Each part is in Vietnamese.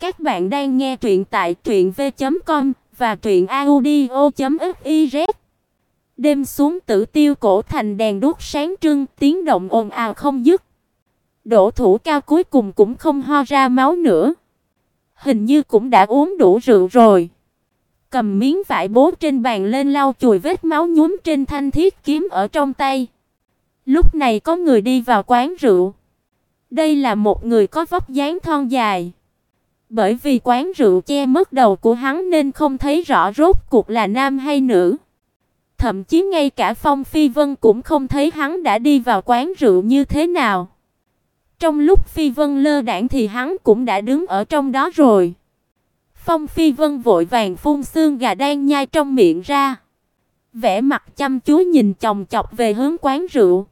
Các bạn đang nghe truyện tại truyệnv.com và truyệnaudio.fiz. Đêm xuống Tử Tiêu cổ thành đèn đuốc sáng trưng, tiếng động ồn ào không dứt. Đỗ Thủ Cao cuối cùng cũng không ho ra máu nữa. Hình như cũng đã uống đủ rượu rồi. Cầm miếng vải bố trên bàn lên lau chùi vết máu nhuốm trên thanh thiết kiếm ở trong tay. Lúc này có người đi vào quán rượu. Đây là một người có vóc dáng thon dài. Bởi vì quán rượu che mất đầu của hắn nên không thấy rõ rốt cuộc là nam hay nữ. Thậm chí ngay cả Phong Phi Vân cũng không thấy hắn đã đi vào quán rượu như thế nào. Trong lúc Phi Vân lơ đãng thì hắn cũng đã đứng ở trong đó rồi. Phong Phi Vân vội vàng phun xương gà đang nhai trong miệng ra. Vẻ mặt chăm chú nhìn chòng chọc về hướng quán rượu.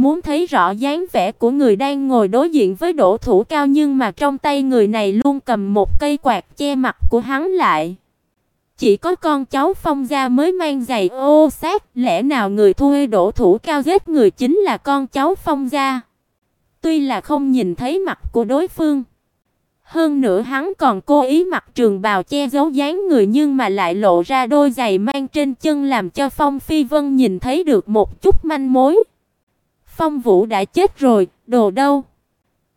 Muốn thấy rõ dáng vẻ của người đang ngồi đối diện với Đỗ Thủ Cao nhưng mà trong tay người này luôn cầm một cây quạt che mặt của hắn lại. Chỉ có con cháu Phong gia mới mang giày ô sát, lẽ nào người thuê Đỗ Thủ Cao giết người chính là con cháu Phong gia? Tuy là không nhìn thấy mặt của đối phương, hơn nữa hắn còn cố ý mặc trường bào che giấu dáng người nhưng mà lại lộ ra đôi giày mang trên chân làm cho Phong Phi Vân nhìn thấy được một chút manh mối. Phong Vũ đã chết rồi, đồ đâu?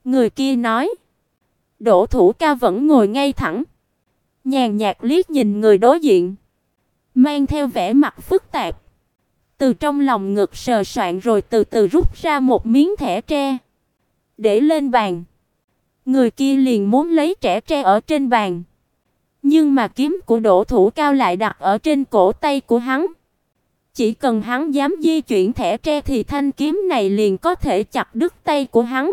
Người kia nói. Đỗ Thủ Ca vẫn ngồi ngay thẳng, nhàn nhạt liếc nhìn người đối diện, mang theo vẻ mặt phức tạp. Từ trong lòng ngực sờ soạn rồi từ từ rút ra một miếng thẻ tre, để lên bàn. Người kia liền muốn lấy trẻ tre ở trên bàn, nhưng mà kiếm của Đỗ Thủ Cao lại đặt ở trên cổ tay của hắn. Chỉ cần hắn dám di chuyển thẻ tre thì thanh kiếm này liền có thể chặt đứt tay của hắn.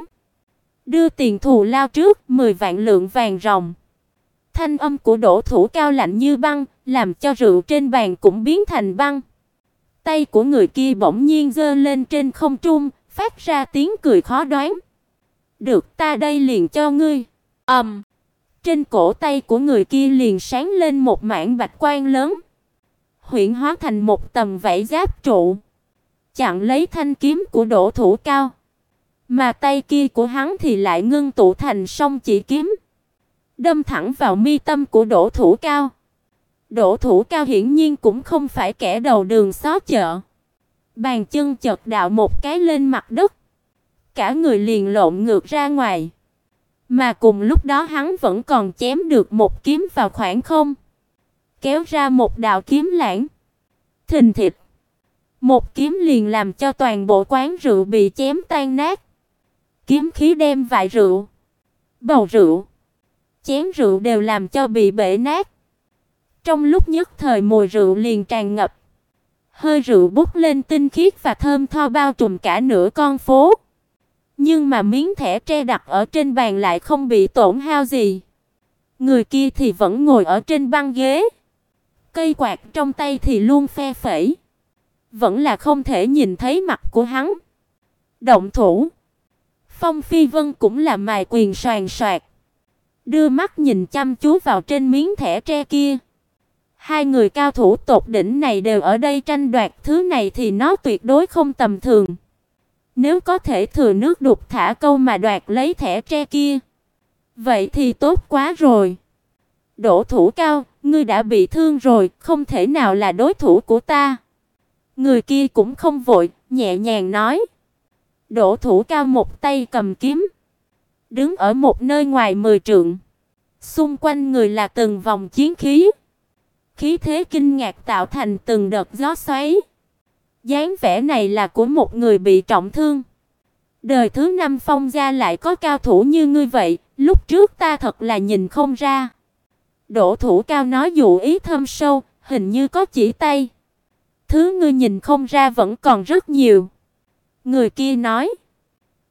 Đưa tiền thù lao trước 10 vạn lượng vàng ròng. Thanh âm của đổ Thủ cao lạnh như băng, làm cho rượu trên bàn cũng biến thành băng. Tay của người kia bỗng nhiên giơ lên trên không trung, phát ra tiếng cười khó đoán. "Được, ta đây liền cho ngươi." Ầm. Um, trên cổ tay của người kia liền sáng lên một mảng bạch quang lớn huyễn hóa thành một tầm vảy giáp trụ, chặn lấy thanh kiếm của Đỗ Thủ Cao. Mà tay kia của hắn thì lại ngưng tụ thành song chỉ kiếm, đâm thẳng vào mi tâm của Đỗ Thủ Cao. Đỗ Thủ Cao hiển nhiên cũng không phải kẻ đầu đường xó chợ. Bàn chân chợt đạo một cái lên mặt đất, cả người liền lộn ngược ra ngoài. Mà cùng lúc đó hắn vẫn còn chém được một kiếm vào khoảng không kéo ra một đạo kiếm lãng. Thình thịch. Một kiếm liền làm cho toàn bộ quán rượu bị chém tan nát. Kiếm khí đem vại rượu, bầu rượu, chén rượu đều làm cho bị bể nát. Trong lúc nhất thời mùi rượu liền tràn ngập. Hơi rượu bốc lên tinh khiết và thơm tho bao trùm cả nửa con phố. Nhưng mà miếng thẻ tre đặt ở trên bàn lại không bị tổn hao gì. Người kia thì vẫn ngồi ở trên băng ghế. Cây quạt trong tay thì luôn phe phẩy, vẫn là không thể nhìn thấy mặt của hắn. Động thủ. Phong Phi Vân cũng là mài quyền soàn soạt, đưa mắt nhìn chăm chú vào trên miếng thẻ tre kia. Hai người cao thủ tột đỉnh này đều ở đây tranh đoạt thứ này thì nó tuyệt đối không tầm thường. Nếu có thể thừa nước đục thả câu mà đoạt lấy thẻ tre kia, vậy thì tốt quá rồi. Đỗ Thủ Cao, ngươi đã bị thương rồi, không thể nào là đối thủ của ta." Người kia cũng không vội, nhẹ nhàng nói. Đỗ Thủ Cao một tay cầm kiếm, đứng ở một nơi ngoài mười trượng. Xung quanh người là từng vòng chiến khí. Khí thế kinh ngạc tạo thành từng đợt gió xoáy. dáng vẻ này là của một người bị trọng thương. Đời thứ năm phong gia lại có cao thủ như ngươi vậy, lúc trước ta thật là nhìn không ra. Đỗ Thủ Cao nói dụ ý thâm sâu, hình như có chỉ tay. Thứ ngươi nhìn không ra vẫn còn rất nhiều. Người kia nói,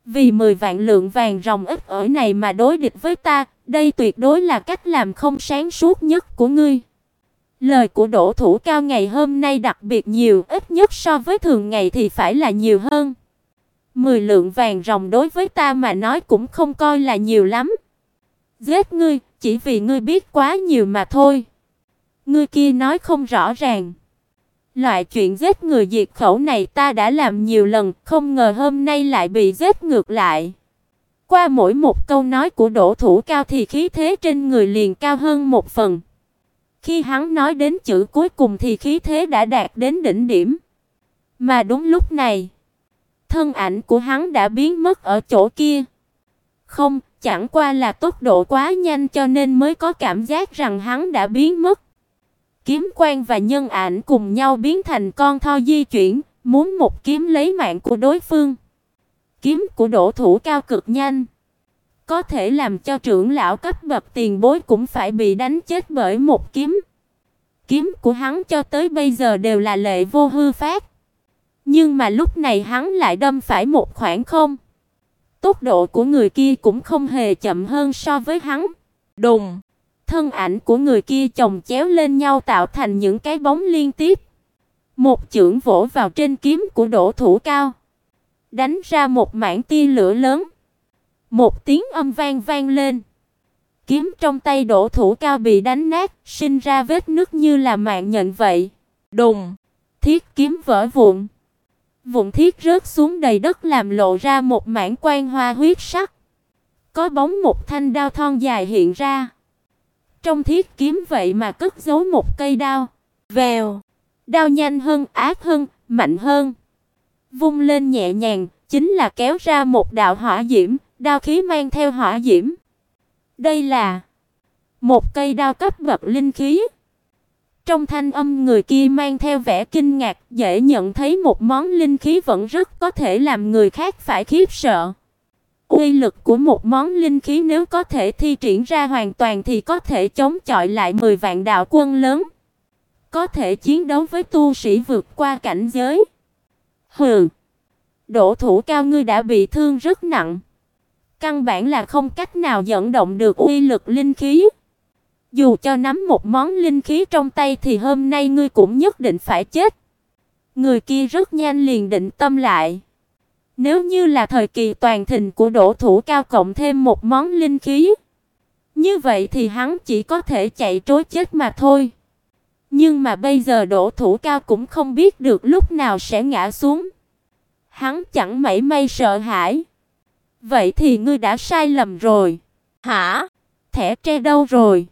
vì 10 vạn lượng vàng ròng ít ở này mà đối địch với ta, đây tuyệt đối là cách làm không sáng suốt nhất của ngươi. Lời của Đỗ Thủ Cao ngày hôm nay đặc biệt nhiều, ít nhất so với thường ngày thì phải là nhiều hơn. 10 lượng vàng ròng đối với ta mà nói cũng không coi là nhiều lắm. Giết ngươi, chỉ vì ngươi biết quá nhiều mà thôi. Ngươi kia nói không rõ ràng. Loại chuyện giết người diệt khẩu này ta đã làm nhiều lần, không ngờ hôm nay lại bị giết ngược lại. Qua mỗi một câu nói của Đỗ Thủ Cao thì khí thế trên người liền cao hơn một phần. Khi hắn nói đến chữ cuối cùng thì khí thế đã đạt đến đỉnh điểm. Mà đúng lúc này, thân ảnh của hắn đã biến mất ở chỗ kia. Không, chẳng qua là tốc độ quá nhanh cho nên mới có cảm giác rằng hắn đã biến mất. Kiếm quan và nhân ảnh cùng nhau biến thành con thoi di chuyển, muốn một kiếm lấy mạng của đối phương. Kiếm của Đỗ Thủ cao cực nhanh, có thể làm cho trưởng lão cấp bậc tiền bối cũng phải bị đánh chết bởi một kiếm. Kiếm của hắn cho tới bây giờ đều là lệ vô hư phát. Nhưng mà lúc này hắn lại đâm phải một khoảng không. Tốc độ của người kia cũng không hề chậm hơn so với hắn. Đùng, thân ảnh của người kia chồng chéo lên nhau tạo thành những cái bóng liên tiếp. Một chưởng vỗ vào trên kiếm của Đỗ Thủ Cao, đánh ra một mảng tia lửa lớn. Một tiếng âm vang vang lên. Kiếm trong tay Đỗ Thủ Cao bị đánh nát, sinh ra vết nứt như là mạng nhện vậy. Đùng, thiết kiếm vỡ vụn. Vụn thiết rớt xuống đầy đất làm lộ ra một mảng quang hoa huyết sắc. Có bóng một thanh đao thon dài hiện ra. Trong thiết kiếm vậy mà cất giấu một cây đao. Vèo, đao nhanh hơn, ác hơn, mạnh hơn. Vung lên nhẹ nhàng, chính là kéo ra một đạo hỏa diễm, đao khí mang theo hỏa diễm. Đây là một cây đao cấp bậc linh khí. Trong thanh âm người kia mang theo vẻ kinh ngạc, dễ nhận thấy một món linh khí vẫn rất có thể làm người khác phải khiếp sợ. Uy lực của một món linh khí nếu có thể thi triển ra hoàn toàn thì có thể chống chọi lại 10 vạn đạo quân lớn. Có thể chiến đấu với tu sĩ vượt qua cảnh giới. Hừ. Đỗ thủ cao ngươi đã bị thương rất nặng. Căn bản là không cách nào dẫn động được uy lực linh khí. Dù cho nắm một món linh khí trong tay thì hôm nay ngươi cũng nhất định phải chết. Người kia rất nhanh liền định tâm lại. Nếu như là thời kỳ toàn thịnh của đổ Thủ Cao cộng thêm một món linh khí, như vậy thì hắn chỉ có thể chạy trối chết mà thôi. Nhưng mà bây giờ đổ Thủ Cao cũng không biết được lúc nào sẽ ngã xuống. Hắn chẳng mảy may sợ hãi. Vậy thì ngươi đã sai lầm rồi. Hả? Thẻ tre đâu rồi?